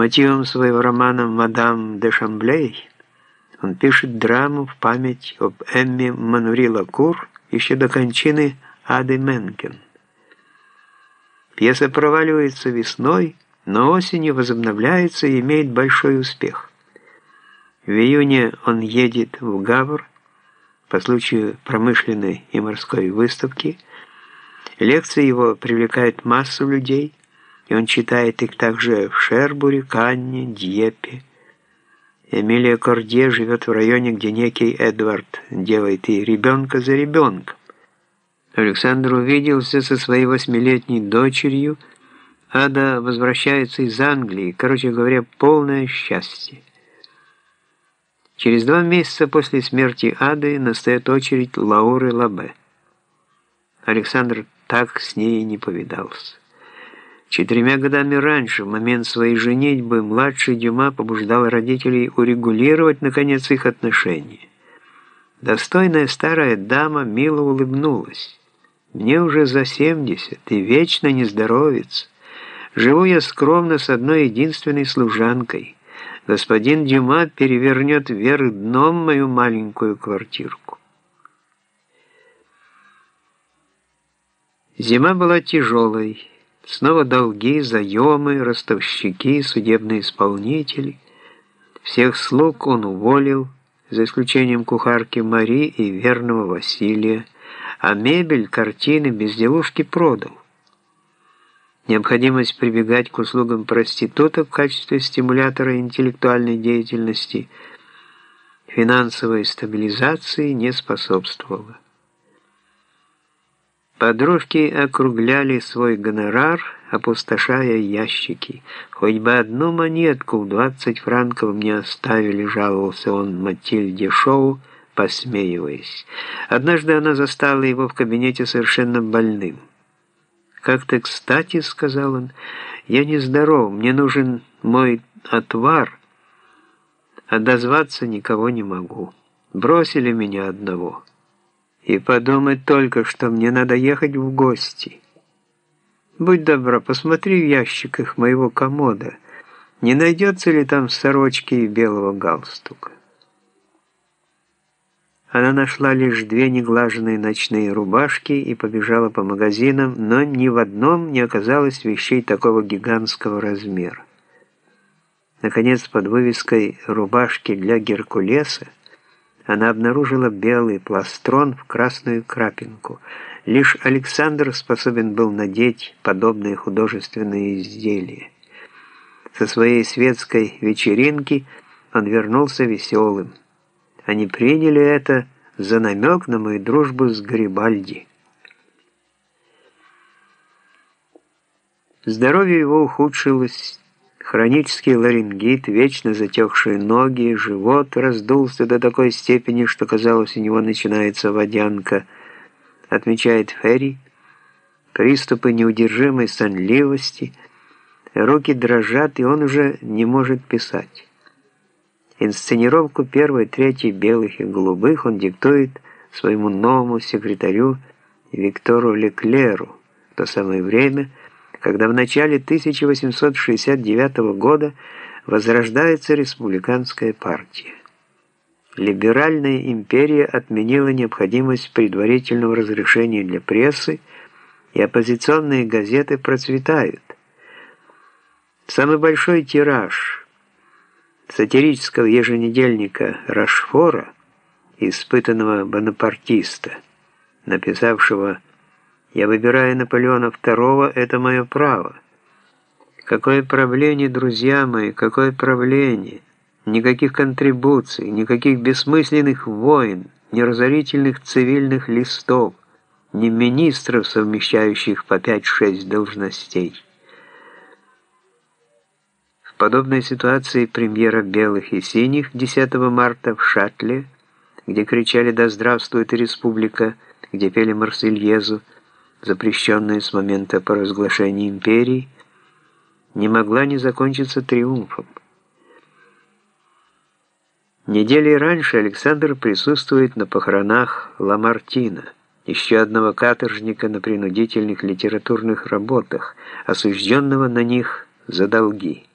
мотивам своего романа «Мадам де Шамблей» он пишет драму в память об Эмме Манури Лакур еще до кончины Ады Менкен. Пьеса проваливается весной, но осенью возобновляется и имеет большой успех. В июне он едет в Гавр по случаю промышленной и морской выставки. Лекции его привлекают массу людей, и он читает их также в Шербуре, Канне, Дьеппе. Эмилия Кордье живет в районе, где некий Эдвард делает и ребенка за ребенком. Александр увиделся со своей восьмилетней дочерью. Ада возвращается из Англии. Короче говоря, полное счастье. Через два месяца после смерти Ады настает очередь Лауры Лабе. Александр так с ней не повидался. Четырьмя годами раньше, в момент своей женитьбы, младший Дюма побуждал родителей урегулировать, наконец, их отношения. Достойная старая дама мило улыбнулась. Мне уже за 70 и вечно не здоровится. Живу я скромно с одной единственной служанкой. Господин Дюма перевернет вверх дном мою маленькую квартирку. Зима была тяжелой. Снова долги, заемы, ростовщики, судебные исполнители. Всех слуг он уволил, за исключением кухарки Мари и верного Василия а мебель, картины, безделушки продал. Необходимость прибегать к услугам проституток в качестве стимулятора интеллектуальной деятельности финансовой стабилизации не способствовала. Подружки округляли свой гонорар, опустошая ящики. Хоть бы одну монетку в 20 франков мне оставили, жаловался он Матильде Шоу, посмеиваясь. Однажды она застала его в кабинете совершенно больным. «Как-то кстати», — сказал он, — «я нездоров, мне нужен мой отвар, а дозваться никого не могу. Бросили меня одного. И подумать только, что мне надо ехать в гости. Будь добра, посмотри в ящиках моего комода, не найдется ли там сорочки и белого галстука». Она нашла лишь две неглаженные ночные рубашки и побежала по магазинам, но ни в одном не оказалось вещей такого гигантского размера. Наконец, под вывеской «Рубашки для Геркулеса» она обнаружила белый пластрон в красную крапинку. Лишь Александр способен был надеть подобные художественные изделия. Со своей светской вечеринки он вернулся веселым. Они приняли это за намек на мою дружбу с Гарибальди. Здоровье его ухудшилось, хронический ларингит, вечно затекшие ноги, живот раздулся до такой степени, что казалось, у него начинается водянка, отмечает Ферри, приступы неудержимой сонливости, руки дрожат, и он уже не может писать. Инсценировку первой трети «Белых и голубых» он диктует своему новому секретарю Виктору Леклеру в то самое время, когда в начале 1869 года возрождается республиканская партия. Либеральная империя отменила необходимость предварительного разрешения для прессы, и оппозиционные газеты процветают. Самый большой тираж – сатирического еженедельника Рашфора, испытанного бонапартиста, написавшего «Я выбираю Наполеона II, это мое право». Какое правление, друзья мои, какое правление! Никаких контрибуций, никаких бессмысленных войн, ни разорительных цивильных листов, ни министров, совмещающих по 5-6 должностей подобной ситуации премьера «Белых и синих» 10 марта в Шатле, где кричали «Да здравствует республика», где пели Марсельезу, запрещенную с момента поразглашения империи, не могла не закончиться триумфом. Недели раньше Александр присутствует на похоронах Ламартина, еще одного каторжника на принудительных литературных работах, осужденного на них за долги.